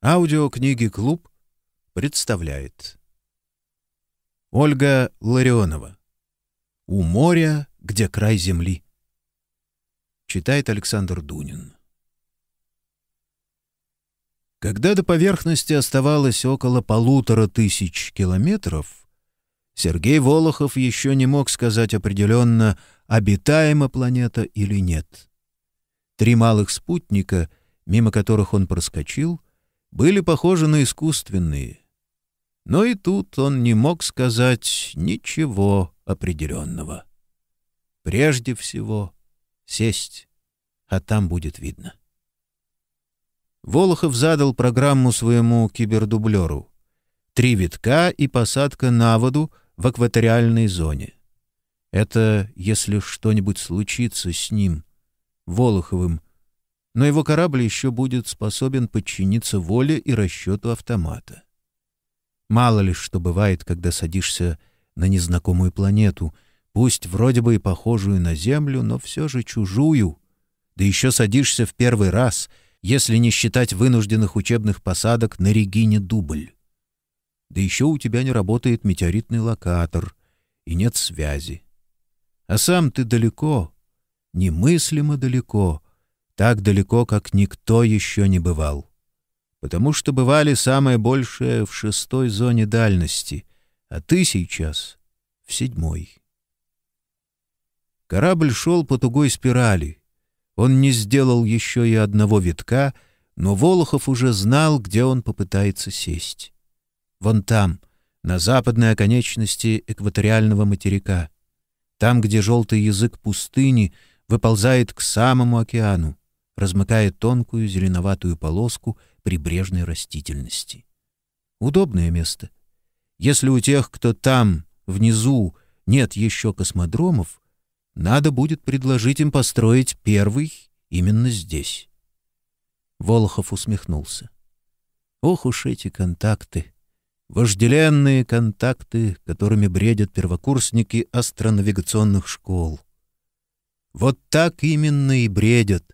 Аудиокниги «Клуб» представляет Ольга Ларионова «У моря, где край земли» Читает Александр Дунин Когда до поверхности оставалось около полутора тысяч километров, Сергей Волохов еще не мог сказать определенно, обитаема планета или нет. Три малых спутника, мимо которых он проскочил — были похожи на искусственные. Но и тут он не мог сказать ничего определенного. Прежде всего сесть, а там будет видно. Волохов задал программу своему кибердублеру. Три витка и посадка на воду в экваториальной зоне. Это если что-нибудь случится с ним, Волоховым, но его корабль еще будет способен подчиниться воле и расчету автомата. Мало ли что бывает, когда садишься на незнакомую планету, пусть вроде бы и похожую на Землю, но все же чужую, да еще садишься в первый раз, если не считать вынужденных учебных посадок на Регине Дубль. Да еще у тебя не работает метеоритный локатор, и нет связи. А сам ты далеко, немыслимо далеко — так далеко, как никто еще не бывал. Потому что бывали самое большее в шестой зоне дальности, а ты сейчас в седьмой. Корабль шел по тугой спирали. Он не сделал еще и одного витка, но Волохов уже знал, где он попытается сесть. Вон там, на западной оконечности экваториального материка. Там, где желтый язык пустыни выползает к самому океану размыкая тонкую зеленоватую полоску прибрежной растительности. Удобное место. Если у тех, кто там, внизу, нет еще космодромов, надо будет предложить им построить первый именно здесь. Волохов усмехнулся. Ох уж эти контакты! Вожделенные контакты, которыми бредят первокурсники астронавигационных школ. Вот так именно и бредят,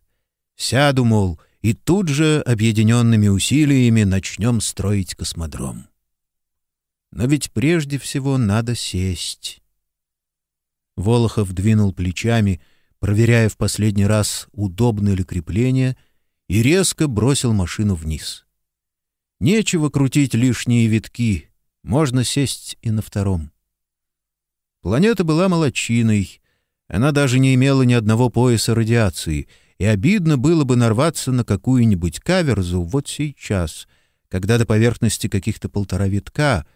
Сяду, мол, и тут же объединенными усилиями начнем строить космодром. Но ведь прежде всего надо сесть. Волохов двинул плечами, проверяя в последний раз, удобно ли крепление, и резко бросил машину вниз. Нечего крутить лишние витки, можно сесть и на втором. Планета была молочиной, она даже не имела ни одного пояса радиации — и обидно было бы нарваться на какую-нибудь каверзу вот сейчас, когда до поверхности каких-то полтора витка,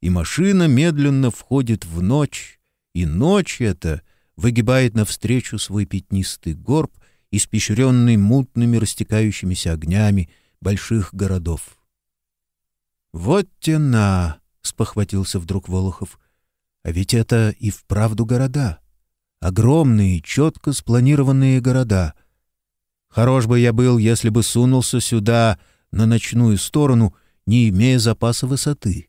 и машина медленно входит в ночь, и ночь эта выгибает навстречу свой пятнистый горб, испещренный мутными растекающимися огнями больших городов. «Вот тена!» — спохватился вдруг Волохов. «А ведь это и вправду города. Огромные, четко спланированные города — Хорош бы я был, если бы сунулся сюда, на ночную сторону, не имея запаса высоты.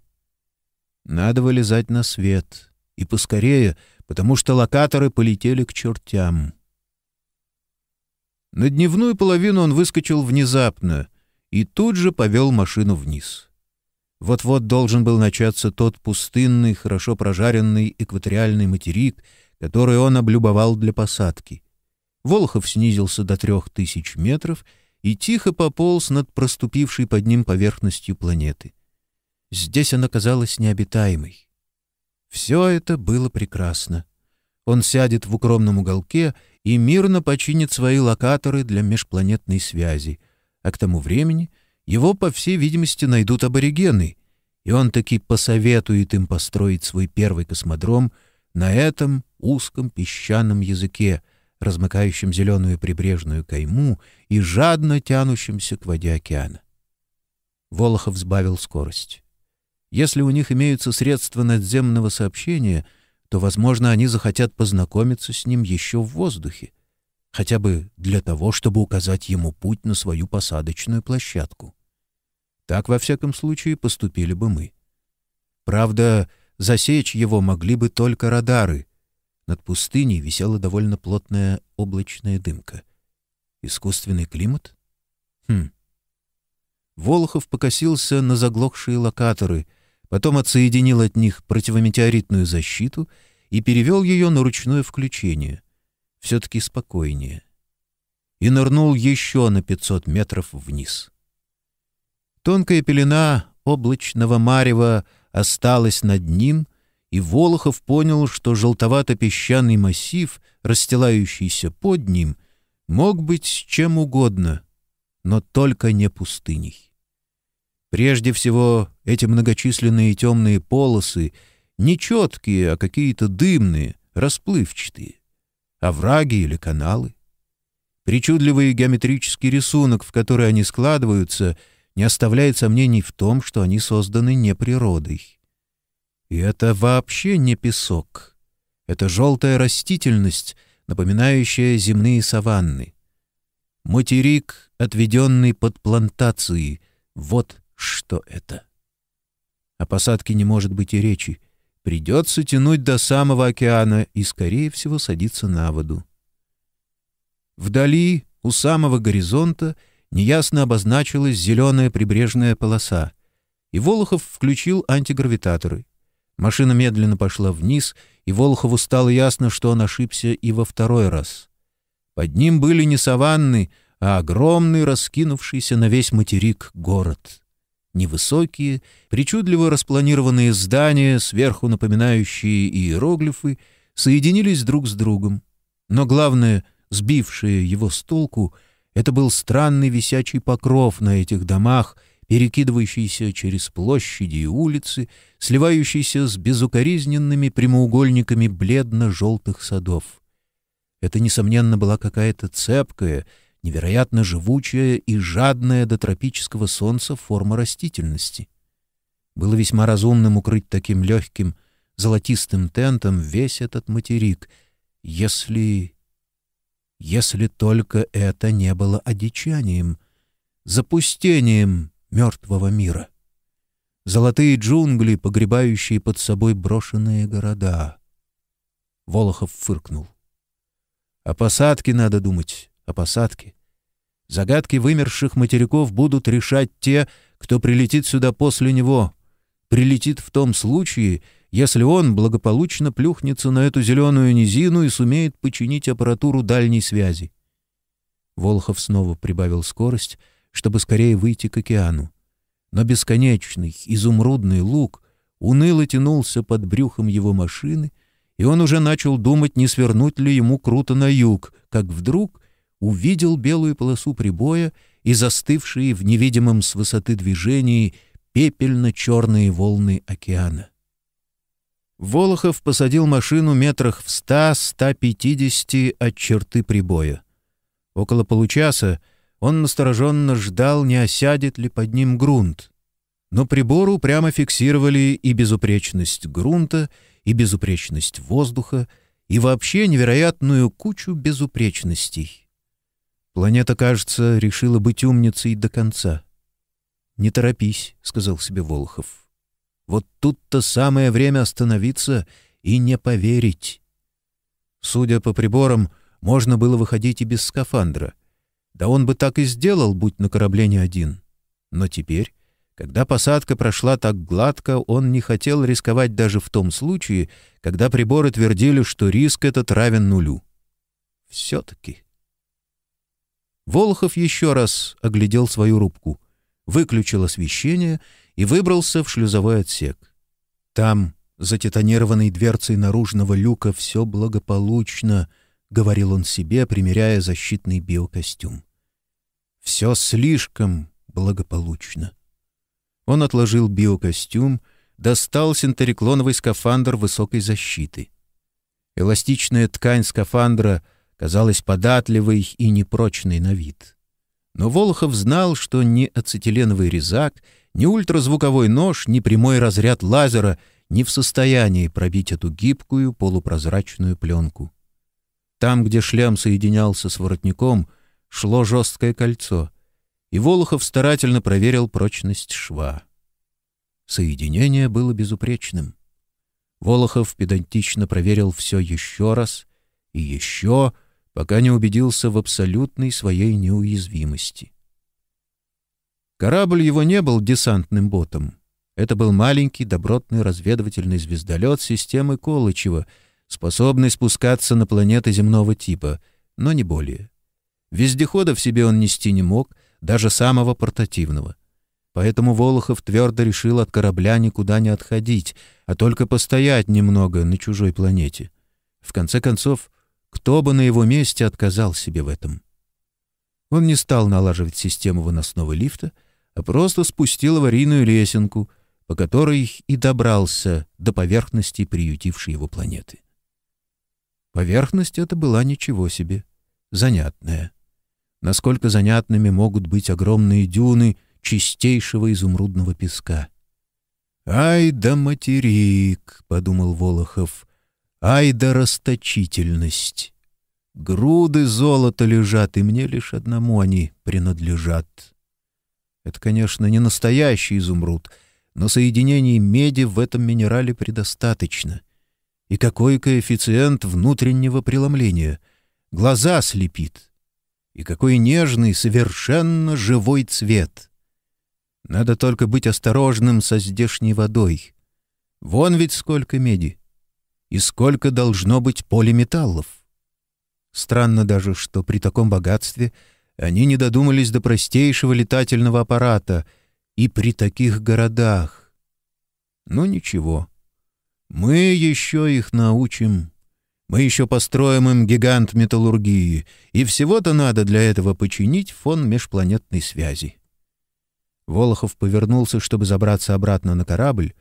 Надо вылезать на свет. И поскорее, потому что локаторы полетели к чертям. На дневную половину он выскочил внезапно и тут же повел машину вниз. Вот-вот должен был начаться тот пустынный, хорошо прожаренный экваториальный материк, который он облюбовал для посадки. Волохов снизился до трех тысяч метров и тихо пополз над проступившей под ним поверхностью планеты. Здесь она казалась необитаемой. Все это было прекрасно. Он сядет в укромном уголке и мирно починит свои локаторы для межпланетной связи, а к тому времени его, по всей видимости, найдут аборигены, и он таки посоветует им построить свой первый космодром на этом узком песчаном языке — размыкающим зеленую прибрежную кайму и жадно тянущимся к воде океана. Волохов сбавил скорость. Если у них имеются средства надземного сообщения, то, возможно, они захотят познакомиться с ним еще в воздухе, хотя бы для того, чтобы указать ему путь на свою посадочную площадку. Так, во всяком случае, поступили бы мы. Правда, засечь его могли бы только радары — над пустыней висела довольно плотная облачная дымка. Искусственный климат? Хм. Волохов покосился на заглохшие локаторы, потом отсоединил от них противометеоритную защиту и перевел ее на ручное включение. Все-таки спокойнее. И нырнул еще на 500 метров вниз. Тонкая пелена облачного марева осталась над ним, и Волохов понял, что желтовато-песчаный массив, расстилающийся под ним, мог быть чем угодно, но только не пустыней. Прежде всего, эти многочисленные темные полосы не четкие, а какие-то дымные, расплывчатые. Овраги или каналы. Причудливый геометрический рисунок, в который они складываются, не оставляет сомнений в том, что они созданы не природой. И это вообще не песок. Это желтая растительность, напоминающая земные саванны. Материк, отведенный под плантации, вот что это. О посадке не может быть и речи. Придется тянуть до самого океана и, скорее всего, садиться на воду. Вдали, у самого горизонта, неясно обозначилась зеленая прибрежная полоса, и Волохов включил антигравитаторы. Машина медленно пошла вниз, и Волохову стало ясно, что он ошибся и во второй раз. Под ним были не саванны, а огромный, раскинувшийся на весь материк город. Невысокие, причудливо распланированные здания, сверху напоминающие иероглифы, соединились друг с другом. Но главное, сбившее его с толку, это был странный висячий покров на этих домах — перекидывающийся через площади и улицы, сливающийся с безукоризненными прямоугольниками бледно-желтых садов. Это, несомненно, была какая-то цепкая, невероятно живучая и жадная до тропического солнца форма растительности. Было весьма разумным укрыть таким легким, золотистым тентом весь этот материк, если... если только это не было одичанием, запустением мертвого мира. Золотые джунгли, погребающие под собой брошенные города. Волохов фыркнул. О посадке надо думать, о посадке. Загадки вымерших материков будут решать те, кто прилетит сюда после него. Прилетит в том случае, если он благополучно плюхнется на эту зеленую низину и сумеет починить аппаратуру дальней связи. Волохов снова прибавил скорость — чтобы скорее выйти к океану. Но бесконечный изумрудный луг уныло тянулся под брюхом его машины, и он уже начал думать, не свернуть ли ему круто на юг, как вдруг увидел белую полосу прибоя и застывшие в невидимом с высоты движении пепельно-черные волны океана. Волохов посадил машину метрах в ста-ста пятидесяти от черты прибоя. Около получаса он настороженно ждал, не осядет ли под ним грунт. Но прибору прямо фиксировали и безупречность грунта, и безупречность воздуха, и вообще невероятную кучу безупречностей. Планета, кажется, решила быть умницей до конца. «Не торопись», — сказал себе Волохов. «Вот тут-то самое время остановиться и не поверить». Судя по приборам, можно было выходить и без скафандра — да он бы так и сделал, будь на корабле не один. Но теперь, когда посадка прошла так гладко, он не хотел рисковать даже в том случае, когда приборы твердили, что риск этот равен нулю. Все-таки. Волохов еще раз оглядел свою рубку, выключил освещение и выбрался в шлюзовой отсек. Там, за титанированной дверцей наружного люка, все благополучно —— говорил он себе, примеряя защитный биокостюм. «Все слишком благополучно». Он отложил биокостюм, достал синтериклоновый скафандр высокой защиты. Эластичная ткань скафандра казалась податливой и непрочной на вид. Но Волохов знал, что ни ацетиленовый резак, ни ультразвуковой нож, ни прямой разряд лазера не в состоянии пробить эту гибкую полупрозрачную пленку. Там, где шлем соединялся с воротником, шло жесткое кольцо, и Волохов старательно проверил прочность шва. Соединение было безупречным. Волохов педантично проверил все еще раз и еще, пока не убедился в абсолютной своей неуязвимости. Корабль его не был десантным ботом. Это был маленький добротный разведывательный звездолет системы Колычева, способный спускаться на планеты земного типа, но не более. Вездехода в себе он нести не мог, даже самого портативного. Поэтому Волохов твердо решил от корабля никуда не отходить, а только постоять немного на чужой планете. В конце концов, кто бы на его месте отказал себе в этом? Он не стал налаживать систему выносного лифта, а просто спустил аварийную лесенку, по которой и добрался до поверхности приютившей его планеты. Поверхность эта была ничего себе, занятная. Насколько занятными могут быть огромные дюны чистейшего изумрудного песка. «Ай да материк!» — подумал Волохов. «Ай да расточительность! Груды золота лежат, и мне лишь одному они принадлежат». Это, конечно, не настоящий изумруд, но соединений меди в этом минерале предостаточно. И какой коэффициент внутреннего преломления? Глаза слепит. И какой нежный, совершенно живой цвет. Надо только быть осторожным со здешней водой. Вон ведь сколько меди. И сколько должно быть полиметаллов. Странно даже, что при таком богатстве они не додумались до простейшего летательного аппарата и при таких городах. Но ничего. Мы еще их научим. Мы еще построим им гигант металлургии, и всего-то надо для этого починить фон межпланетной связи. Волохов повернулся, чтобы забраться обратно на корабль,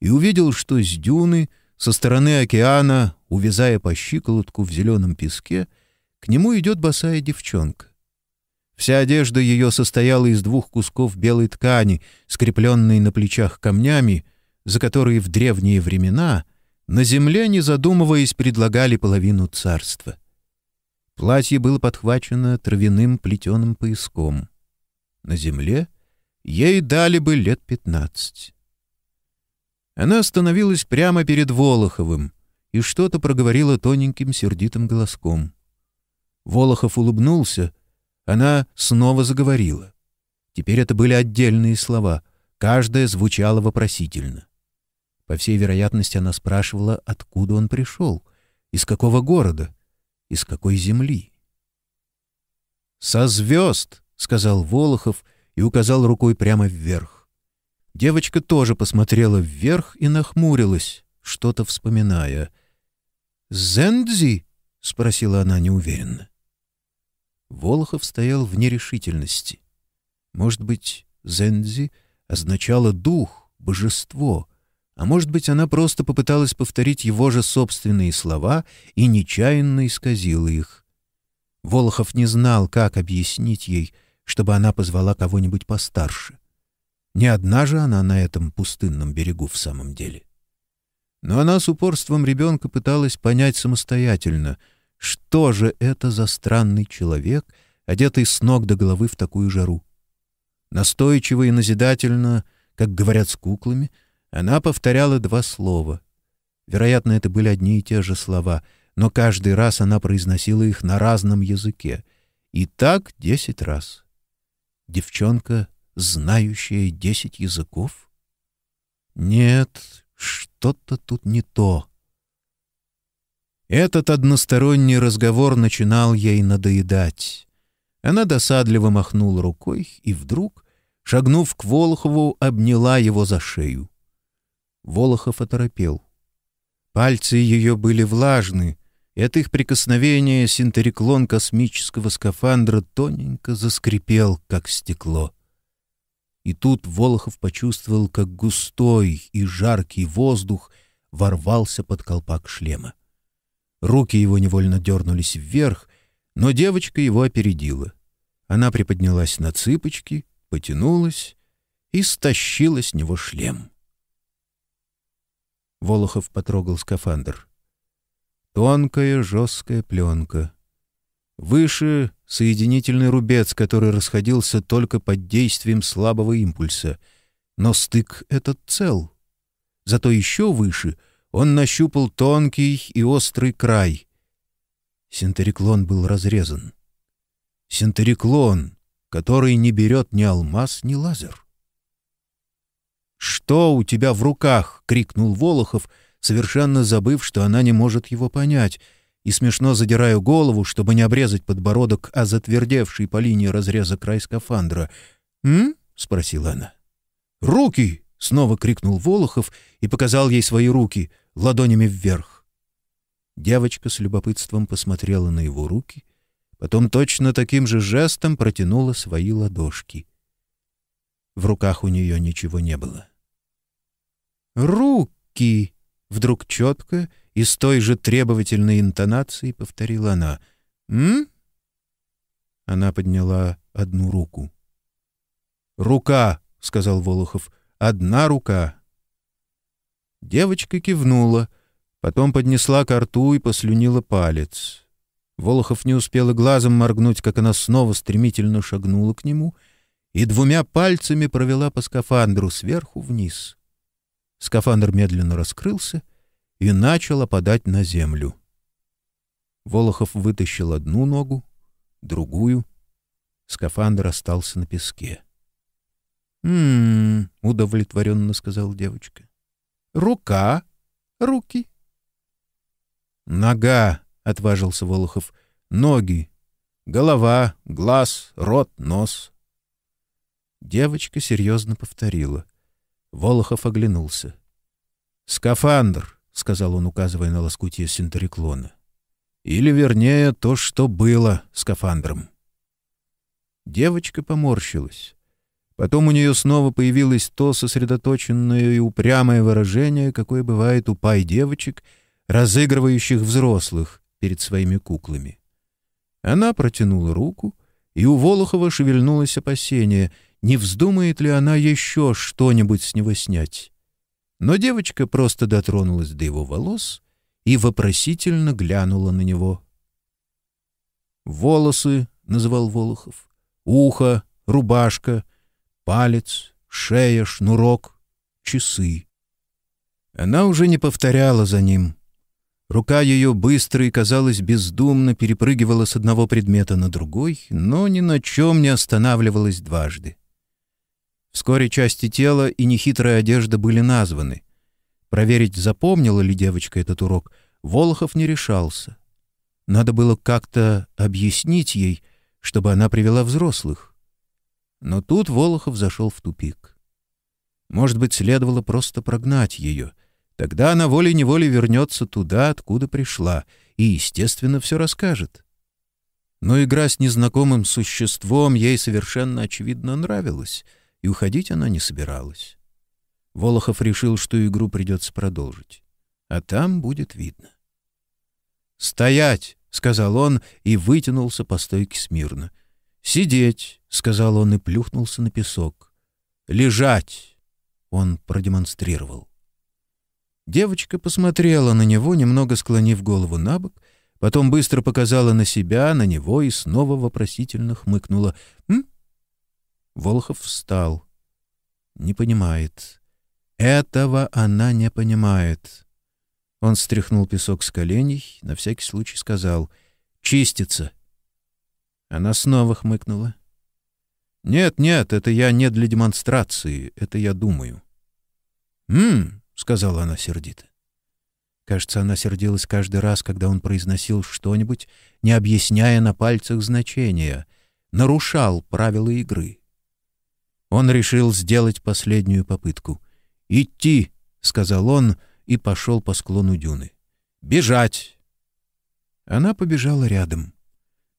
и увидел, что с дюны, со стороны океана, увязая по щиколотку в зеленом песке, к нему идет босая девчонка. Вся одежда ее состояла из двух кусков белой ткани, скрепленной на плечах камнями — за которые в древние времена на земле, не задумываясь, предлагали половину царства. Платье было подхвачено травяным плетеным пояском. На земле ей дали бы лет пятнадцать. Она остановилась прямо перед Волоховым и что-то проговорила тоненьким сердитым голоском. Волохов улыбнулся, она снова заговорила. Теперь это были отдельные слова, каждая звучала вопросительно. По всей вероятности, она спрашивала, откуда он пришел, из какого города, из какой земли. «Со звезд!» — сказал Волохов и указал рукой прямо вверх. Девочка тоже посмотрела вверх и нахмурилась, что-то вспоминая. «Зендзи?» — спросила она неуверенно. Волохов стоял в нерешительности. Может быть, Зендзи означало дух, божество — а может быть, она просто попыталась повторить его же собственные слова и нечаянно исказила их. Волохов не знал, как объяснить ей, чтобы она позвала кого-нибудь постарше. Не одна же она на этом пустынном берегу в самом деле. Но она с упорством ребенка пыталась понять самостоятельно, что же это за странный человек, одетый с ног до головы в такую жару. Настойчиво и назидательно, как говорят с куклами — она повторяла два слова. Вероятно, это были одни и те же слова, но каждый раз она произносила их на разном языке. И так десять раз. Девчонка, знающая десять языков? Нет, что-то тут не то. Этот односторонний разговор начинал ей надоедать. Она досадливо махнула рукой и вдруг, шагнув к Волохову, обняла его за шею. Волохов оторопел. Пальцы ее были влажны, и от их прикосновения синтериклон космического скафандра тоненько заскрипел, как стекло. И тут Волохов почувствовал, как густой и жаркий воздух ворвался под колпак шлема. Руки его невольно дернулись вверх, но девочка его опередила. Она приподнялась на цыпочки, потянулась и стащила с него шлем. Волохов потрогал скафандр. Тонкая жесткая пленка. Выше — соединительный рубец, который расходился только под действием слабого импульса. Но стык этот цел. Зато еще выше он нащупал тонкий и острый край. Синтериклон был разрезан. Синтериклон, который не берет ни алмаз, ни лазер. «Что у тебя в руках?» — крикнул Волохов, совершенно забыв, что она не может его понять, и смешно задираю голову, чтобы не обрезать подбородок, а затвердевший по линии разреза край скафандра. «М?» — спросила она. «Руки!» — снова крикнул Волохов и показал ей свои руки, ладонями вверх. Девочка с любопытством посмотрела на его руки, потом точно таким же жестом протянула свои ладошки. В руках у нее ничего не было. «Руки!» — вдруг четко и с той же требовательной интонацией повторила она. «М?» Она подняла одну руку. «Рука!» — сказал Волохов. «Одна рука!» Девочка кивнула, потом поднесла ко рту и послюнила палец. Волохов не успел глазом моргнуть, как она снова стремительно шагнула к нему и двумя пальцами провела по скафандру сверху вниз. Скафандр медленно раскрылся и начал опадать на землю. Волохов вытащил одну ногу, другую. Скафандр остался на песке. «М-м-м», удовлетворенно сказала девочка. «Рука, руки». «Нога», — отважился Волохов, — «ноги, голова, глаз, рот, нос». Девочка серьезно повторила — Волохов оглянулся. «Скафандр», — сказал он, указывая на лоскутье синтериклона. «Или, вернее, то, что было скафандром». Девочка поморщилась. Потом у нее снова появилось то сосредоточенное и упрямое выражение, какое бывает у пай девочек, разыгрывающих взрослых перед своими куклами. Она протянула руку, и у Волохова шевельнулось опасение — не вздумает ли она еще что-нибудь с него снять. Но девочка просто дотронулась до его волос и вопросительно глянула на него. «Волосы», — называл Волохов, — «ухо, рубашка, палец, шея, шнурок, часы». Она уже не повторяла за ним. Рука ее быстро и, казалось, бездумно перепрыгивала с одного предмета на другой, но ни на чем не останавливалась дважды. Вскоре части тела и нехитрая одежда были названы. Проверить, запомнила ли девочка этот урок, Волохов не решался. Надо было как-то объяснить ей, чтобы она привела взрослых. Но тут Волохов зашел в тупик. Может быть, следовало просто прогнать ее. Тогда она волей-неволей вернется туда, откуда пришла, и, естественно, все расскажет. Но игра с незнакомым существом ей совершенно очевидно нравилась — и уходить она не собиралась. Волохов решил, что игру придется продолжить. А там будет видно. «Стоять!» — сказал он и вытянулся по стойке смирно. «Сидеть!» — сказал он и плюхнулся на песок. «Лежать!» — он продемонстрировал. Девочка посмотрела на него, немного склонив голову на бок, потом быстро показала на себя, на него и снова вопросительно хмыкнула. «М? Волохов встал. Не понимает. Этого она не понимает. Он стряхнул песок с коленей, на всякий случай сказал «Чистится». Она снова хмыкнула. «Нет, нет, это я не для демонстрации, это я думаю». «М-м», сказала она сердито. Кажется, она сердилась каждый раз, когда он произносил что-нибудь, не объясняя на пальцах значения, нарушал правила игры. Он решил сделать последнюю попытку. «Идти!» — сказал он и пошел по склону дюны. «Бежать!» Она побежала рядом.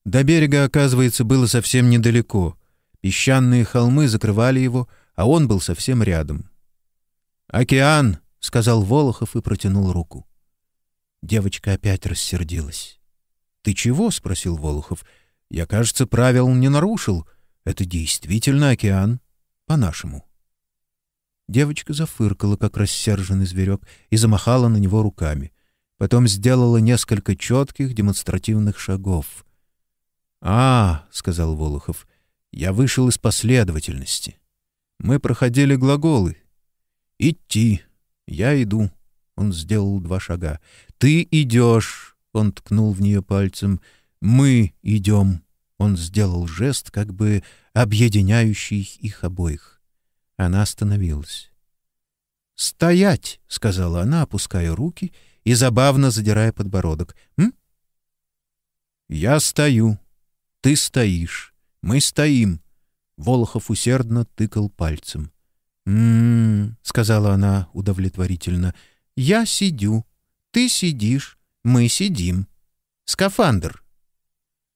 До берега, оказывается, было совсем недалеко. Песчаные холмы закрывали его, а он был совсем рядом. «Океан!» — сказал Волохов и протянул руку. Девочка опять рассердилась. «Ты чего?» — спросил Волохов. «Я, кажется, правил не нарушил. Это действительно океан» по-нашему. Девочка зафыркала, как рассерженный зверек, и замахала на него руками. Потом сделала несколько четких демонстративных шагов. «А, — сказал Волохов, — я вышел из последовательности. Мы проходили глаголы. Идти. Я иду. Он сделал два шага. Ты идешь. Он ткнул в нее пальцем. Мы идем. Он сделал жест, как бы объединяющий их обоих. Она остановилась. «Стоять!» — сказала она, опуская руки и забавно задирая подбородок. «М?» «Я стою. Ты стоишь. Мы стоим». Волохов усердно тыкал пальцем. «М-м-м», сказала она удовлетворительно. «Я сидю. Ты сидишь. Мы сидим. Скафандр».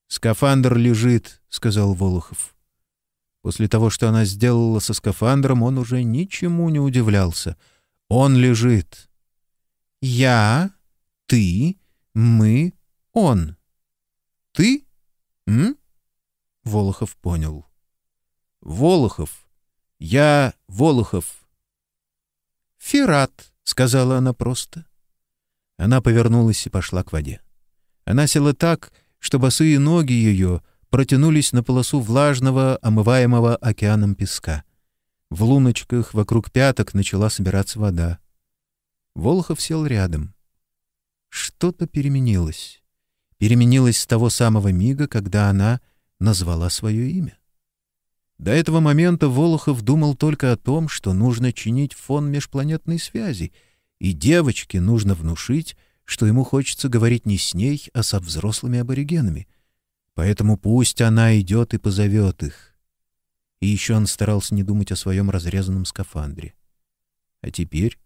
«Скафандр лежит», — сказал Волохов. После того, что она сделала со скафандром, он уже ничему не удивлялся — он лежит. Я, ты, мы, он. Ты? М? Волохов понял. Волохов. Я Волохов. Ферат, сказала она просто. Она повернулась и пошла к воде. Она села так, что босые ноги ее протянулись на полосу влажного, омываемого океаном песка — в луночках вокруг пяток начала собираться вода. Волохов сел рядом. Что-то переменилось. Переменилось с того самого мига, когда она назвала свое имя. До этого момента Волохов думал только о том, что нужно чинить фон межпланетной связи, и девочке нужно внушить, что ему хочется говорить не с ней, а со взрослыми аборигенами. Поэтому пусть она идет и позовет их. И еще он старался не думать о своем разрезанном скафандре. А теперь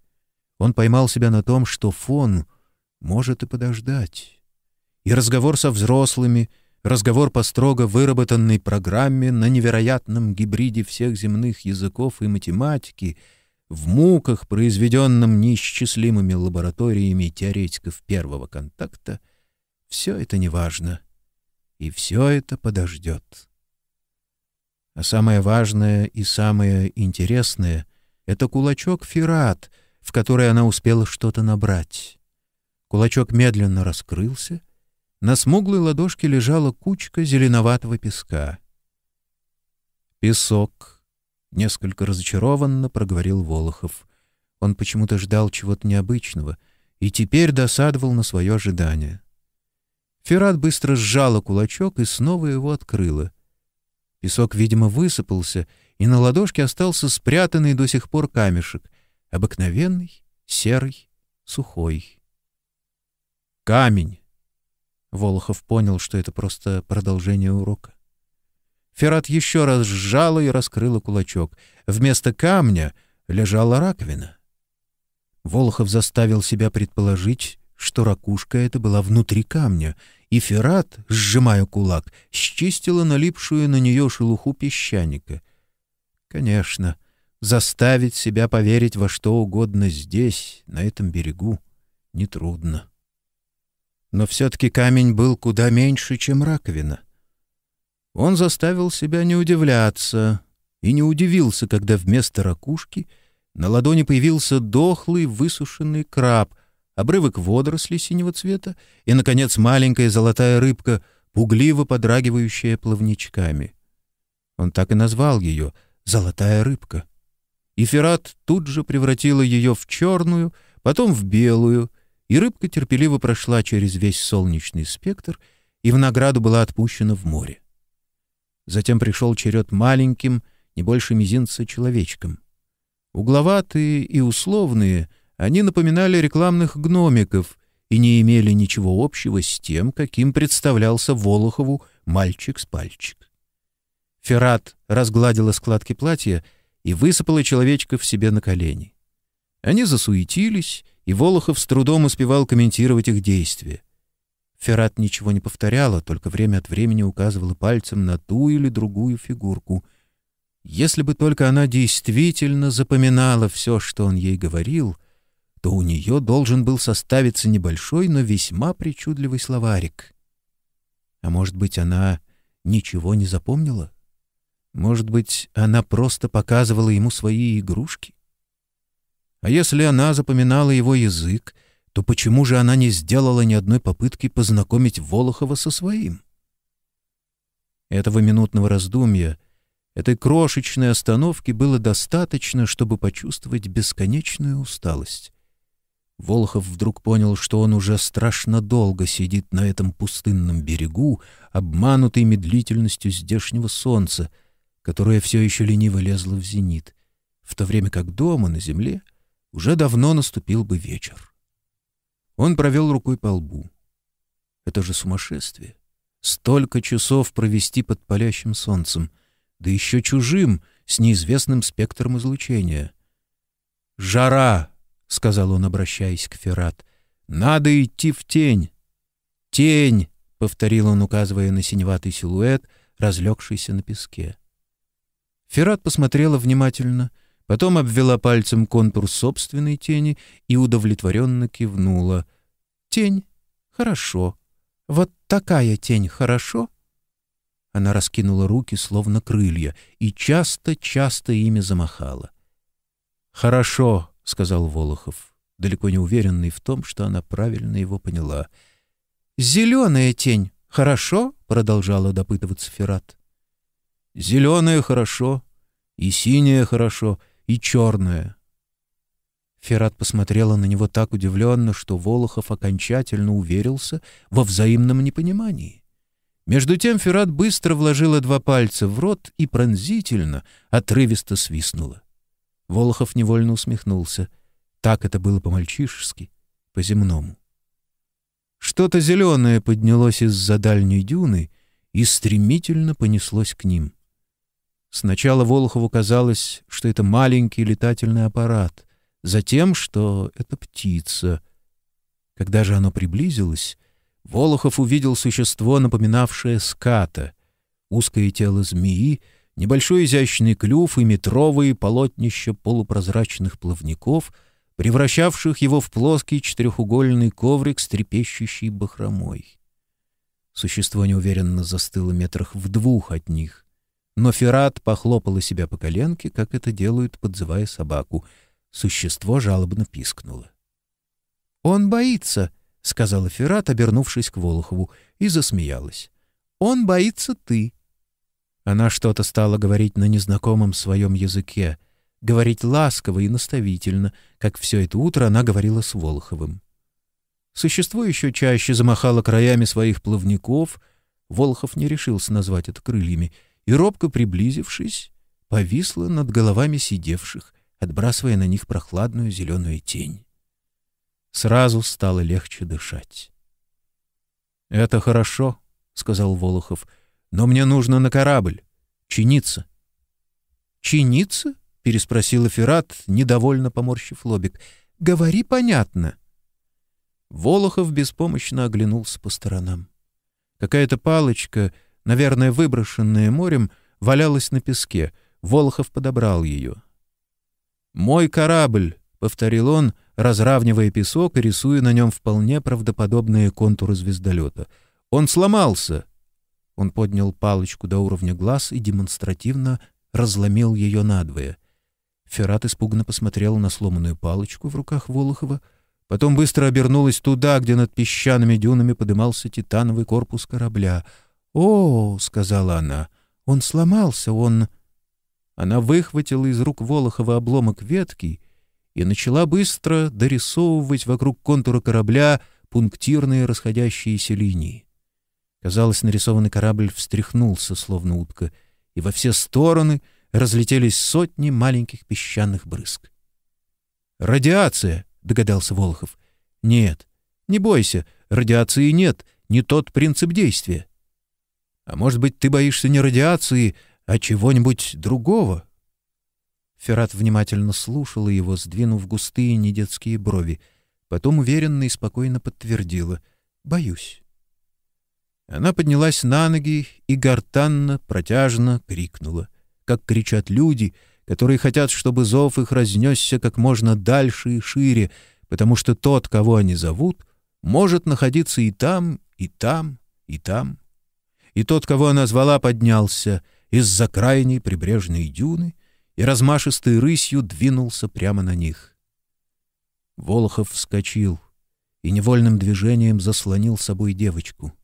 он поймал себя на том, что фон может и подождать. И разговор со взрослыми, разговор по строго выработанной программе на невероятном гибриде всех земных языков и математики, в муках, произведенном неисчислимыми лабораториями теоретиков первого контакта, все это неважно. И все это подождет. А самое важное и самое интересное — это кулачок Ферат, в который она успела что-то набрать. Кулачок медленно раскрылся. На смуглой ладошке лежала кучка зеленоватого песка. «Песок», — несколько разочарованно проговорил Волохов. Он почему-то ждал чего-то необычного и теперь досадовал на свое ожидание. Ферат быстро сжала кулачок и снова его открыла. Песок, видимо, высыпался, и на ладошке остался спрятанный до сих пор камешек, обыкновенный, серый, сухой. «Камень!» Волохов понял, что это просто продолжение урока. Ферат еще раз сжала и раскрыла кулачок. Вместо камня лежала раковина. Волохов заставил себя предположить, что ракушка эта была внутри камня — и Ферат, сжимая кулак, счистила налипшую на нее шелуху песчаника. Конечно, заставить себя поверить во что угодно здесь, на этом берегу, нетрудно. Но все-таки камень был куда меньше, чем раковина. Он заставил себя не удивляться и не удивился, когда вместо ракушки на ладони появился дохлый высушенный краб — обрывок водорослей синего цвета и, наконец, маленькая золотая рыбка, пугливо подрагивающая плавничками. Он так и назвал ее «золотая рыбка». И Ферат тут же превратила ее в черную, потом в белую, и рыбка терпеливо прошла через весь солнечный спектр и в награду была отпущена в море. Затем пришел черед маленьким, не больше мизинца, человечкам. Угловатые и условные — они напоминали рекламных гномиков и не имели ничего общего с тем, каким представлялся Волохову мальчик с пальчик. Ферат разгладила складки платья и высыпала человечков себе на колени. Они засуетились, и Волохов с трудом успевал комментировать их действия. Ферат ничего не повторяла, только время от времени указывала пальцем на ту или другую фигурку. Если бы только она действительно запоминала все, что он ей говорил — то у нее должен был составиться небольшой, но весьма причудливый словарик. А может быть, она ничего не запомнила? Может быть, она просто показывала ему свои игрушки? А если она запоминала его язык, то почему же она не сделала ни одной попытки познакомить Волохова со своим? Этого минутного раздумья, этой крошечной остановки было достаточно, чтобы почувствовать бесконечную усталость. Волохов вдруг понял, что он уже страшно долго сидит на этом пустынном берегу, обманутый медлительностью здешнего солнца, которое все еще лениво лезло в зенит, в то время как дома, на земле, уже давно наступил бы вечер. Он провел рукой по лбу. Это же сумасшествие. Столько часов провести под палящим солнцем, да еще чужим, с неизвестным спектром излучения. «Жара!» — сказал он, обращаясь к Ферат. «Надо идти в тень!» «Тень!» — повторил он, указывая на синеватый силуэт, разлегшийся на песке. Ферат посмотрела внимательно, потом обвела пальцем контур собственной тени и удовлетворенно кивнула. «Тень. Хорошо. Вот такая тень хорошо?» Она раскинула руки, словно крылья, и часто-часто ими замахала. «Хорошо», — сказал Волохов, далеко не уверенный в том, что она правильно его поняла. «Зеленая тень, хорошо?» — продолжала допытываться Ферат. «Зеленая хорошо, и синяя хорошо, и черная». Ферат посмотрела на него так удивленно, что Волохов окончательно уверился во взаимном непонимании. Между тем Ферат быстро вложила два пальца в рот и пронзительно, отрывисто свистнула. Волохов невольно усмехнулся. Так это было по-мальчишески, по-земному. Что-то зеленое поднялось из-за дальней дюны и стремительно понеслось к ним. Сначала Волохову казалось, что это маленький летательный аппарат, затем, что это птица. Когда же оно приблизилось, Волохов увидел существо, напоминавшее ската, узкое тело змеи — небольшой изящный клюв и метровые полотнища полупрозрачных плавников, превращавших его в плоский четырехугольный коврик с трепещущей бахромой. Существо неуверенно застыло метрах в двух от них, но Ферат похлопала себя по коленке, как это делают, подзывая собаку. Существо жалобно пискнуло. «Он боится», — сказала Ферат, обернувшись к Волохову, и засмеялась. «Он боится ты». Она что-то стала говорить на незнакомом своем языке, говорить ласково и наставительно, как все это утро она говорила с Волоховым. Существо еще чаще замахало краями своих плавников, Волохов не решился назвать это крыльями, и, робко приблизившись, повисло над головами сидевших, отбрасывая на них прохладную зеленую тень. Сразу стало легче дышать. «Это хорошо», — сказал Волохов, — но мне нужно на корабль. Чиниться. «Чиниться?» — переспросила Ферат, недовольно поморщив лобик. «Говори понятно». Волохов беспомощно оглянулся по сторонам. Какая-то палочка, наверное, выброшенная морем, валялась на песке. Волохов подобрал ее. «Мой корабль», — повторил он, разравнивая песок и рисуя на нем вполне правдоподобные контуры звездолета. «Он сломался. Он поднял палочку до уровня глаз и демонстративно разломил ее надвое. Ферат испуганно посмотрел на сломанную палочку в руках Волохова, потом быстро обернулась туда, где над песчаными дюнами подымался титановый корпус корабля. «О!» — сказала она. «Он сломался, он...» Она выхватила из рук Волохова обломок ветки и начала быстро дорисовывать вокруг контура корабля пунктирные расходящиеся линии. Казалось, нарисованный корабль встряхнулся, словно утка, и во все стороны разлетелись сотни маленьких песчаных брызг. «Радиация!» — догадался Волохов. «Нет, не бойся, радиации нет, не тот принцип действия». «А может быть, ты боишься не радиации, а чего-нибудь другого?» Ферат внимательно слушала его, сдвинув густые недетские брови. Потом уверенно и спокойно подтвердила. «Боюсь». Она поднялась на ноги и гортанно, протяжно крикнула, как кричат люди, которые хотят, чтобы зов их разнесся как можно дальше и шире, потому что тот, кого они зовут, может находиться и там, и там, и там. И тот, кого она звала, поднялся из-за крайней прибрежной дюны и размашистой рысью двинулся прямо на них. Волохов вскочил и невольным движением заслонил собой девочку —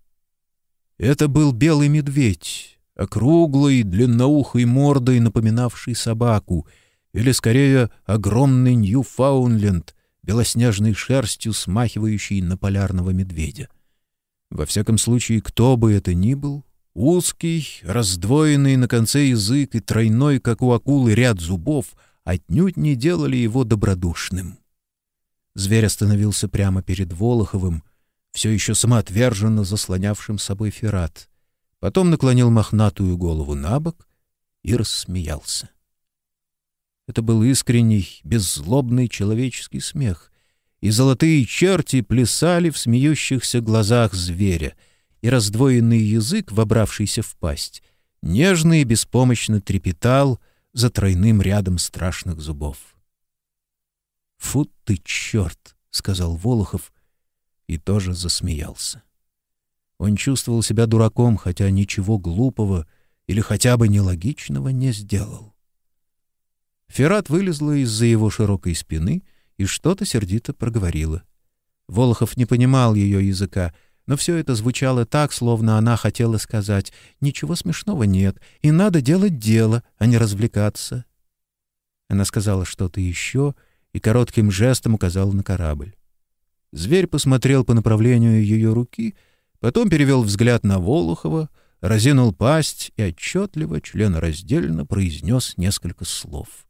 это был белый медведь, округлой, длинноухой мордой, напоминавший собаку, или, скорее, огромный Ньюфаундленд, белоснежной шерстью, смахивающей на полярного медведя. Во всяком случае, кто бы это ни был, узкий, раздвоенный на конце язык и тройной, как у акулы, ряд зубов отнюдь не делали его добродушным. Зверь остановился прямо перед Волоховым, все еще самоотверженно заслонявшим собой Ферат. Потом наклонил мохнатую голову на бок и рассмеялся. Это был искренний, беззлобный человеческий смех, и золотые черти плясали в смеющихся глазах зверя, и раздвоенный язык, вобравшийся в пасть, нежно и беспомощно трепетал за тройным рядом страшных зубов. «Фу ты, черт!» — сказал Волохов и тоже засмеялся. Он чувствовал себя дураком, хотя ничего глупого или хотя бы нелогичного не сделал. Ферат вылезла из-за его широкой спины и что-то сердито проговорила. Волохов не понимал ее языка, но все это звучало так, словно она хотела сказать «Ничего смешного нет, и надо делать дело, а не развлекаться». Она сказала что-то еще и коротким жестом указала на корабль. Зверь посмотрел по направлению ее руки, потом перевел взгляд на Волохова, разинул пасть и отчетливо, членораздельно произнес несколько слов.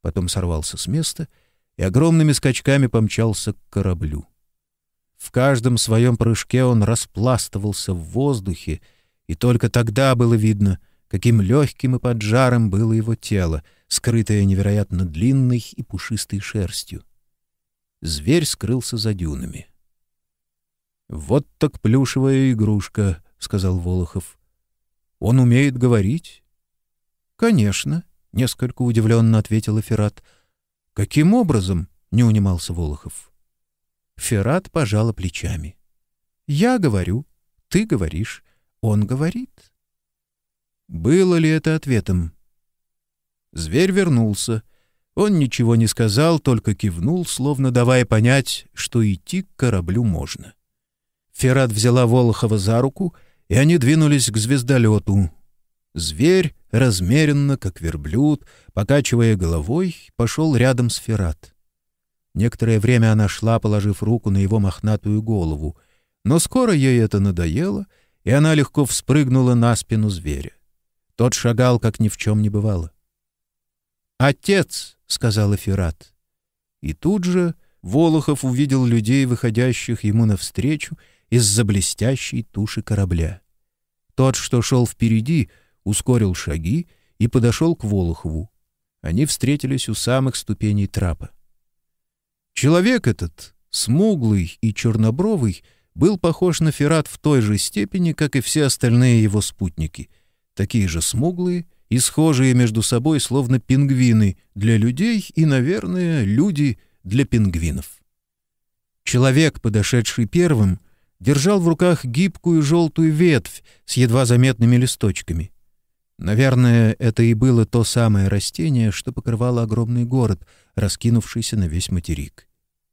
Потом сорвался с места и огромными скачками помчался к кораблю. В каждом своем прыжке он распластывался в воздухе, и только тогда было видно, каким легким и поджаром было его тело, скрытое невероятно длинной и пушистой шерстью. Зверь скрылся за дюнами. «Вот так плюшевая игрушка», — сказал Волохов. «Он умеет говорить?» «Конечно», — несколько удивленно ответила Ферат. «Каким образом?» — не унимался Волохов. Ферат пожала плечами. «Я говорю, ты говоришь, он говорит». Было ли это ответом? Зверь вернулся — он ничего не сказал, только кивнул, словно давая понять, что идти к кораблю можно. Ферат взяла Волохова за руку, и они двинулись к звездолету. Зверь, размеренно, как верблюд, покачивая головой, пошел рядом с Ферат. Некоторое время она шла, положив руку на его мохнатую голову, но скоро ей это надоело, и она легко вспрыгнула на спину зверя. Тот шагал, как ни в чем не бывало. «Отец!» — сказал Эфират. И тут же Волохов увидел людей, выходящих ему навстречу из-за блестящей туши корабля. Тот, что шел впереди, ускорил шаги и подошел к Волохову. Они встретились у самых ступеней трапа. Человек этот, смуглый и чернобровый, был похож на Ферат в той же степени, как и все остальные его спутники, такие же смуглые и схожие между собой словно пингвины для людей и, наверное, люди для пингвинов. Человек, подошедший первым, держал в руках гибкую желтую ветвь с едва заметными листочками. Наверное, это и было то самое растение, что покрывало огромный город, раскинувшийся на весь материк.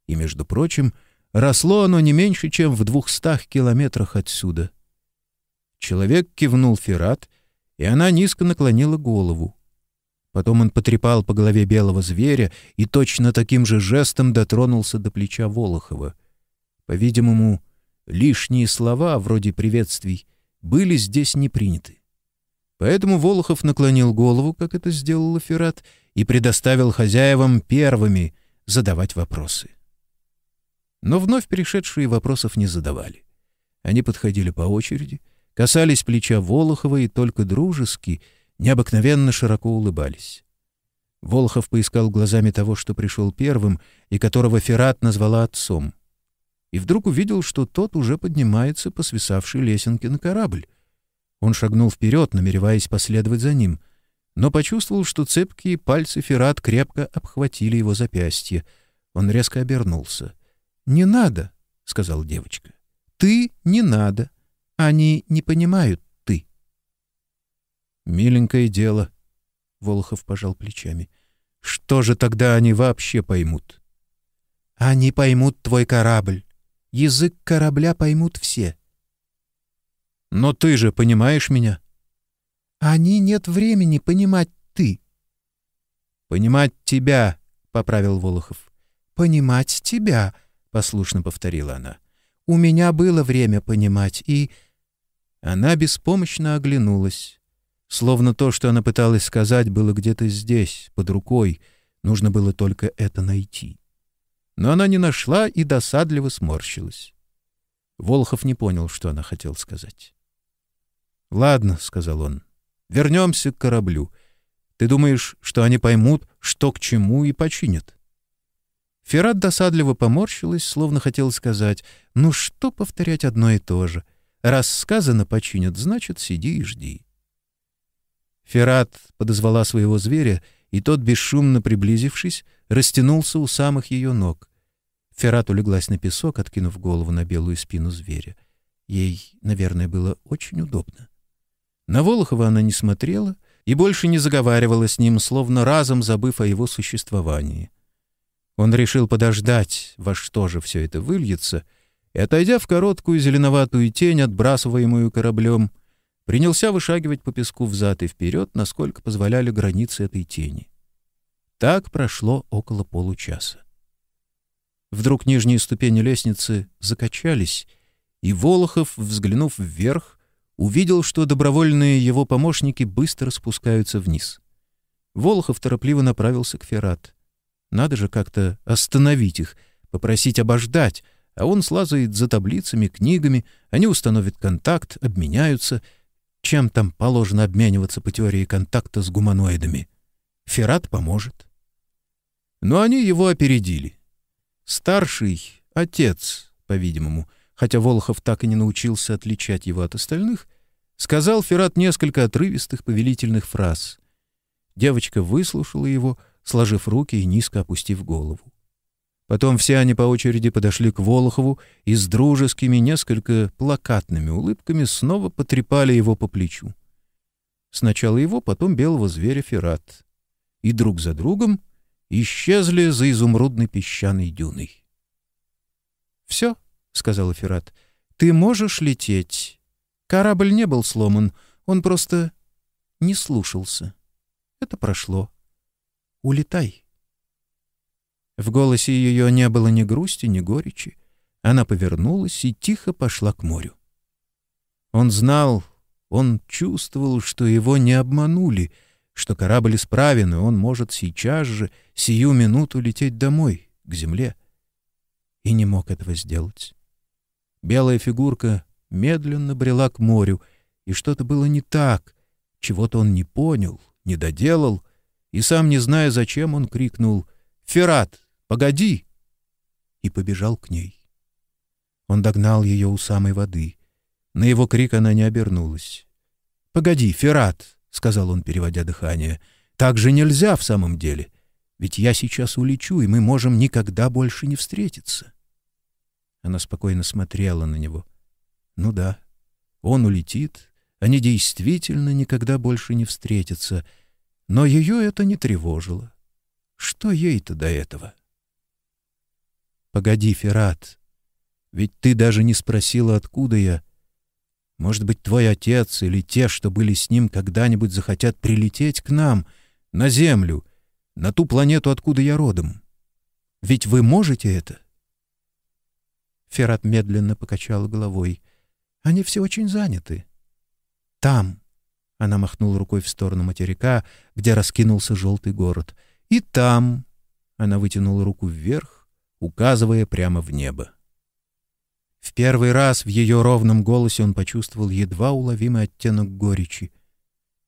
И, между прочим, росло оно не меньше, чем в двухстах километрах отсюда. Человек кивнул Ферат — и она низко наклонила голову. Потом он потрепал по голове белого зверя и точно таким же жестом дотронулся до плеча Волохова. По-видимому, лишние слова, вроде приветствий, были здесь не приняты. Поэтому Волохов наклонил голову, как это сделал Ферат, и предоставил хозяевам первыми задавать вопросы. Но вновь перешедшие вопросов не задавали. Они подходили по очереди — касались плеча Волохова и только дружески, необыкновенно широко улыбались. Волохов поискал глазами того, что пришел первым и которого Ферат назвала отцом. И вдруг увидел, что тот уже поднимается по свисавшей лесенке на корабль. Он шагнул вперед, намереваясь последовать за ним, но почувствовал, что цепкие пальцы Ферат крепко обхватили его запястье. Он резко обернулся. «Не надо», — сказала девочка. «Ты не надо». Они не понимают ты. Миленькое дело, Волохов пожал плечами. Что же тогда они вообще поймут? Они поймут твой корабль. Язык корабля поймут все. Но ты же понимаешь меня? Они нет времени понимать ты. Понимать тебя, поправил Волохов. «Понимать тебя», — послушно повторила она. «У меня было время понимать, и...» Она беспомощно оглянулась. Словно то, что она пыталась сказать, было где-то здесь, под рукой. Нужно было только это найти. Но она не нашла и досадливо сморщилась. Волхов не понял, что она хотела сказать. «Ладно», — сказал он, — «вернемся к кораблю. Ты думаешь, что они поймут, что к чему, и починят?» Ферат досадливо поморщилась, словно хотел сказать, «Ну что повторять одно и то же? Раз сказано починят, значит, сиди и жди». Ферат подозвала своего зверя, и тот, бесшумно приблизившись, растянулся у самых ее ног. Ферат улеглась на песок, откинув голову на белую спину зверя. Ей, наверное, было очень удобно. На Волохова она не смотрела и больше не заговаривала с ним, словно разом забыв о его существовании. Он решил подождать, во что же все это выльется, и, отойдя в короткую зеленоватую тень, отбрасываемую кораблем, принялся вышагивать по песку взад и вперед, насколько позволяли границы этой тени. Так прошло около получаса. Вдруг нижние ступени лестницы закачались, и Волохов, взглянув вверх, увидел, что добровольные его помощники быстро спускаются вниз. Волохов торопливо направился к Ферат. Надо же как-то остановить их, попросить обождать, а он слазает за таблицами, книгами, они установят контакт, обменяются. Чем там положено обмениваться по теории контакта с гуманоидами? Ферат поможет. Но они его опередили. Старший, отец, по-видимому, хотя Волохов так и не научился отличать его от остальных, сказал Ферат несколько отрывистых повелительных фраз. Девочка выслушала его — сложив руки и низко опустив голову. Потом все они по очереди подошли к Волохову и с дружескими, несколько плакатными улыбками снова потрепали его по плечу. Сначала его, потом белого зверя Ферат. И друг за другом исчезли за изумрудной песчаной дюной. «Все», — сказала Ферат, — «ты можешь лететь. Корабль не был сломан, он просто не слушался. Это прошло. Улетай. В голосе ее не было ни грусти, ни горечи. Она повернулась и тихо пошла к морю. Он знал, он чувствовал, что его не обманули, что корабль исправен, и он может сейчас же, сию минуту лететь домой, к земле. И не мог этого сделать. Белая фигурка медленно брела к морю, и что-то было не так, чего-то он не понял, не доделал — и сам, не зная зачем, он крикнул «Ферат, погоди!» и побежал к ней. Он догнал ее у самой воды. На его крик она не обернулась. «Погоди, Ферат!» — сказал он, переводя дыхание. «Так же нельзя в самом деле, ведь я сейчас улечу, и мы можем никогда больше не встретиться». Она спокойно смотрела на него. «Ну да, он улетит, они действительно никогда больше не встретятся», но ее это не тревожило. Что ей-то до этого? «Погоди, Ферат, ведь ты даже не спросила, откуда я. Может быть, твой отец или те, что были с ним, когда-нибудь захотят прилететь к нам, на Землю, на ту планету, откуда я родом. Ведь вы можете это?» Ферат медленно покачал головой. «Они все очень заняты. Там, она махнула рукой в сторону материка, где раскинулся желтый город. «И там!» Она вытянула руку вверх, указывая прямо в небо. В первый раз в ее ровном голосе он почувствовал едва уловимый оттенок горечи.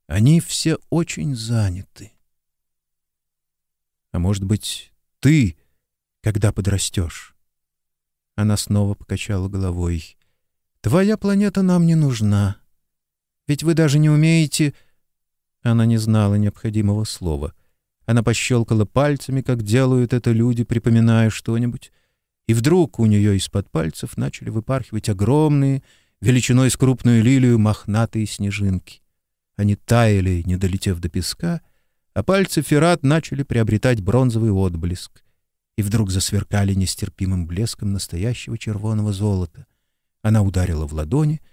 Они все очень заняты. А может быть, ты, когда подрастешь? Она снова покачала головой. Твоя планета нам не нужна. Ведь вы даже не умеете...» Она не знала необходимого слова. Она пощелкала пальцами, как делают это люди, припоминая что-нибудь. И вдруг у нее из-под пальцев начали выпархивать огромные, величиной с крупную лилию, мохнатые снежинки. Они таяли, не долетев до песка, а пальцы Ферат начали приобретать бронзовый отблеск и вдруг засверкали нестерпимым блеском настоящего червоного золота. Она ударила в ладони —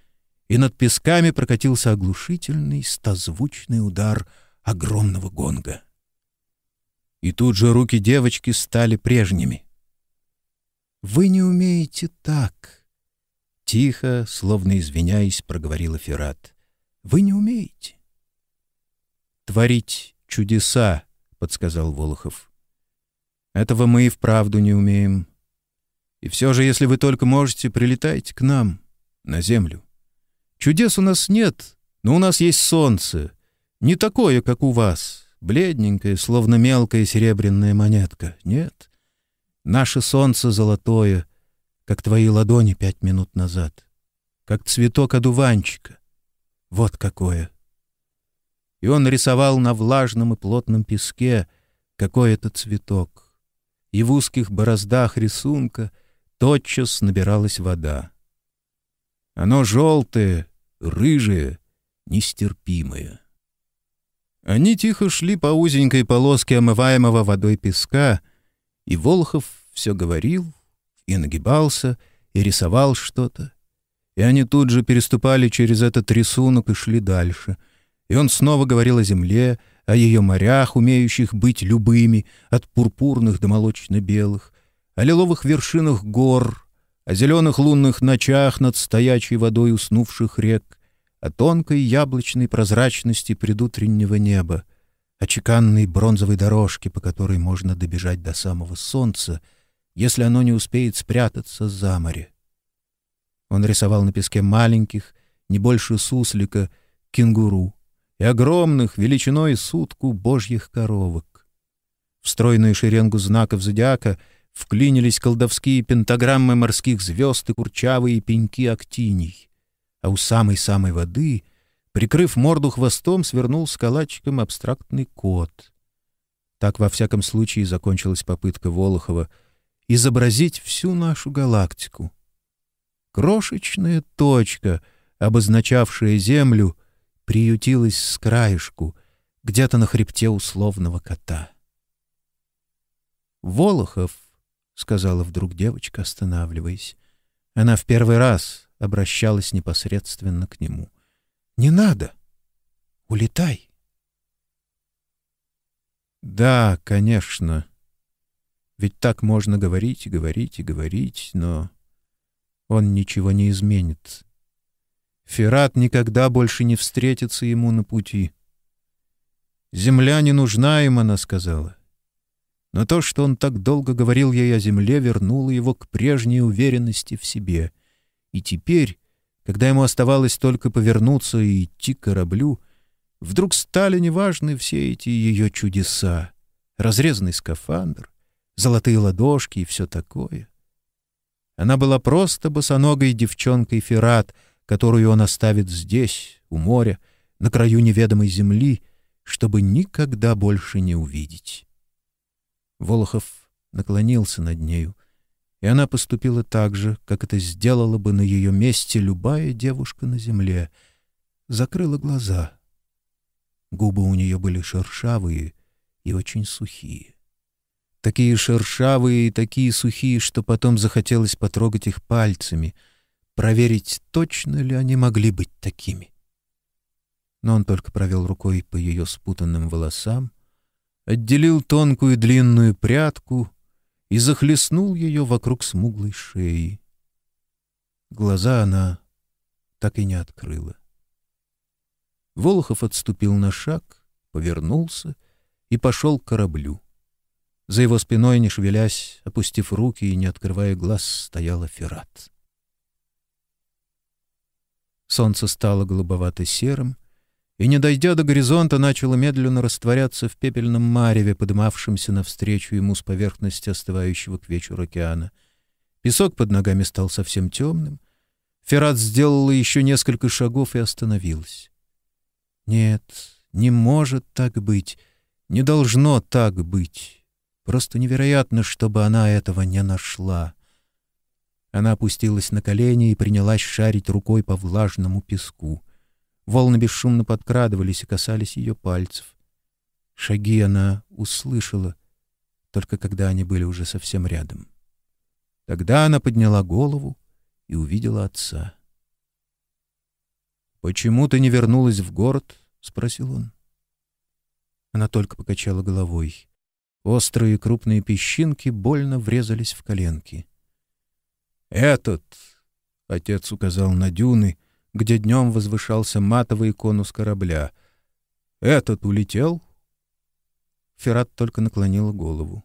и над песками прокатился оглушительный стозвучный удар огромного гонга. И тут же руки девочки стали прежними, Вы не умеете так. Тихо, словно извиняясь, проговорила Ферат. Вы не умеете. Творить чудеса, подсказал Волохов. Этого мы и вправду не умеем. И все же, если вы только можете, прилетайте к нам, на землю. Чудес у нас нет, но у нас есть солнце. Не такое, как у вас, бледненькое, словно мелкая серебряная монетка. Нет. Наше солнце золотое, как твои ладони пять минут назад, как цветок одуванчика. Вот какое. И он рисовал на влажном и плотном песке какой-то цветок. И в узких бороздах рисунка тотчас набиралась вода. Оно желтое, рыжее, нестерпимое. Они тихо шли по узенькой полоске омываемого водой песка — и Волохов все говорил, и нагибался, и рисовал что-то. И они тут же переступали через этот рисунок и шли дальше. И он снова говорил о земле, о ее морях, умеющих быть любыми, от пурпурных до молочно-белых, о лиловых вершинах гор, о зеленых лунных ночах над стоячей водой уснувших рек, о тонкой яблочной прозрачности предутреннего неба, о чеканной бронзовой дорожке, по которой можно добежать до самого солнца, если оно не успеет спрятаться за море. Он рисовал на песке маленьких, не больше суслика, кенгуру и огромных, величиной сутку, божьих коровок. В стройную шеренгу знаков зодиака вклинились колдовские пентаграммы морских звезд и курчавые пеньки актиний, а у самой-самой воды — Прикрыв морду хвостом, свернул с калачиком абстрактный кот. Так, во всяком случае, закончилась попытка Волохова изобразить всю нашу галактику. Крошечная точка, обозначавшая Землю, приютилась с краешку, где-то на хребте условного кота. «Волохов», — сказала вдруг девочка, останавливаясь. Она в первый раз обращалась непосредственно к нему — не надо. Улетай. Да, конечно. Ведь так можно говорить и говорить и говорить, но он ничего не изменит. Ферат никогда больше не встретится ему на пути. «Земля не нужна им», — она сказала. Но то, что он так долго говорил ей о земле, вернуло его к прежней уверенности в себе. И теперь когда ему оставалось только повернуться и идти к кораблю, вдруг стали неважны все эти ее чудеса. Разрезанный скафандр, золотые ладошки и все такое. Она была просто босоногой девчонкой Ферат, которую он оставит здесь, у моря, на краю неведомой земли, чтобы никогда больше не увидеть. Волохов наклонился над нею, и она поступила так же, как это сделала бы на ее месте любая девушка на земле. Закрыла глаза. Губы у нее были шершавые и очень сухие. Такие шершавые и такие сухие, что потом захотелось потрогать их пальцами, проверить, точно ли они могли быть такими. Но он только провел рукой по ее спутанным волосам, отделил тонкую длинную прядку — и захлестнул ее вокруг смуглой шеи. Глаза она так и не открыла. Волохов отступил на шаг, повернулся и пошел к кораблю. За его спиной, не шевелясь, опустив руки и не открывая глаз, стояла Феррат. Солнце стало голубовато-серым, и, не дойдя до горизонта, начало медленно растворяться в пепельном мареве, подымавшемся навстречу ему с поверхности остывающего к вечеру океана. Песок под ногами стал совсем темным. Феррат сделала еще несколько шагов и остановилась. «Нет, не может так быть, не должно так быть. Просто невероятно, чтобы она этого не нашла». Она опустилась на колени и принялась шарить рукой по влажному песку — Волны бесшумно подкрадывались и касались ее пальцев. Шаги она услышала, только когда они были уже совсем рядом. Тогда она подняла голову и увидела отца. «Почему ты не вернулась в город?» — спросил он. Она только покачала головой. Острые крупные песчинки больно врезались в коленки. «Этот!» — отец указал на дюны, где днем возвышался матовый конус корабля. «Этот улетел?» Ферат только наклонила голову.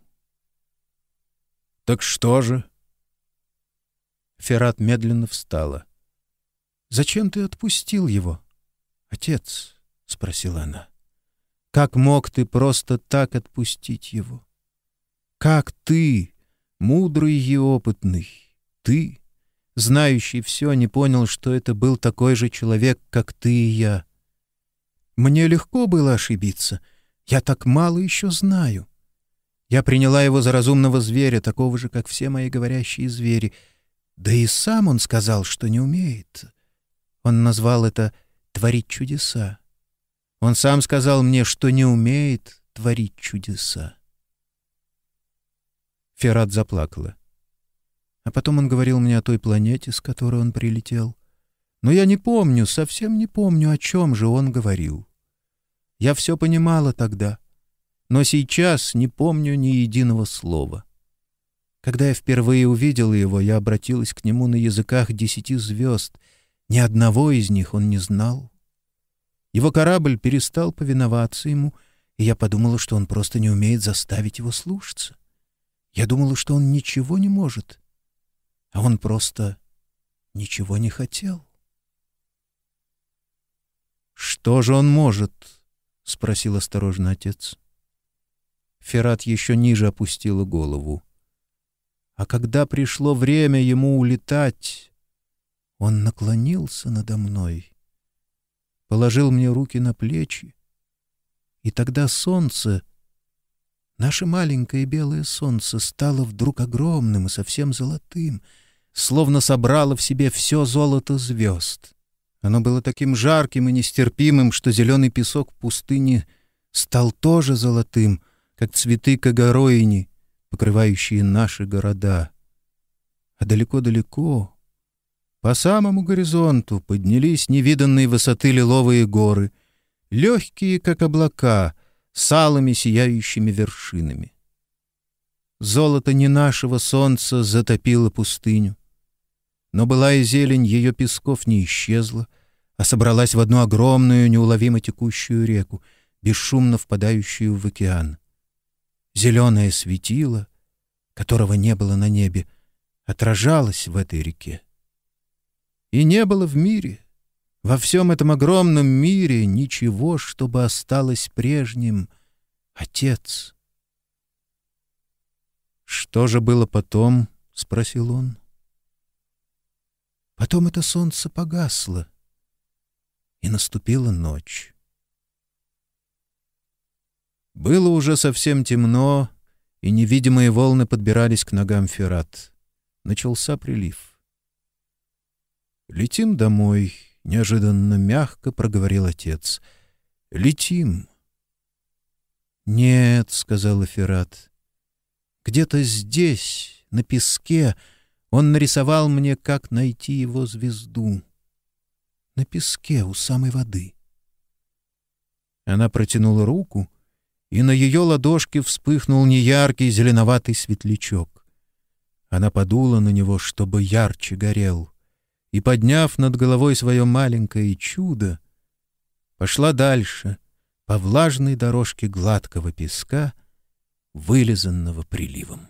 «Так что же?» Ферат медленно встала. «Зачем ты отпустил его?» «Отец», — спросила она, — «как мог ты просто так отпустить его? Как ты, мудрый и опытный, ты, знающий все, не понял, что это был такой же человек, как ты и я? Мне легко было ошибиться. Я так мало еще знаю. Я приняла его за разумного зверя, такого же, как все мои говорящие звери. Да и сам он сказал, что не умеет. Он назвал это «творить чудеса». Он сам сказал мне, что не умеет творить чудеса. Ферат заплакала. А потом он говорил мне о той планете, с которой он прилетел. Но я не помню, совсем не помню, о чем же он говорил. Я все понимала тогда, но сейчас не помню ни единого слова. Когда я впервые увидела его, я обратилась к нему на языках десяти звезд. Ни одного из них он не знал. Его корабль перестал повиноваться ему, и я подумала, что он просто не умеет заставить его слушаться. Я думала, что он ничего не может, а он просто ничего не хотел. «Что же он может?» — спросил осторожно отец. Ферат еще ниже опустила голову. А когда пришло время ему улетать, он наклонился надо мной, положил мне руки на плечи, и тогда солнце Наше маленькое белое солнце стало вдруг огромным и совсем золотым, словно собрало в себе все золото звезд. Оно было таким жарким и нестерпимым, что зеленый песок пустыни стал тоже золотым, как цветы кагороини, покрывающие наши города. А далеко-далеко, по самому горизонту, поднялись невиданные высоты лиловые горы, легкие, как облака — с алыми сияющими вершинами. Золото не нашего солнца затопило пустыню. Но была и зелень ее песков не исчезла, а собралась в одну огромную, неуловимо текущую реку, бесшумно впадающую в океан. Зеленое светило, которого не было на небе, отражалось в этой реке. И не было в мире — во всем этом огромном мире ничего, чтобы осталось прежним. Отец. «Что же было потом?» — спросил он. Потом это солнце погасло, и наступила ночь. Было уже совсем темно, и невидимые волны подбирались к ногам Ферат. Начался прилив. «Летим домой», неожиданно мягко проговорил отец. «Летим». «Нет», — сказал Ферат. «Где-то здесь, на песке, он нарисовал мне, как найти его звезду. На песке у самой воды». Она протянула руку, и на ее ладошке вспыхнул неяркий зеленоватый светлячок. Она подула на него, чтобы ярче горел — и, подняв над головой свое маленькое чудо, пошла дальше по влажной дорожке гладкого песка, вылизанного приливом.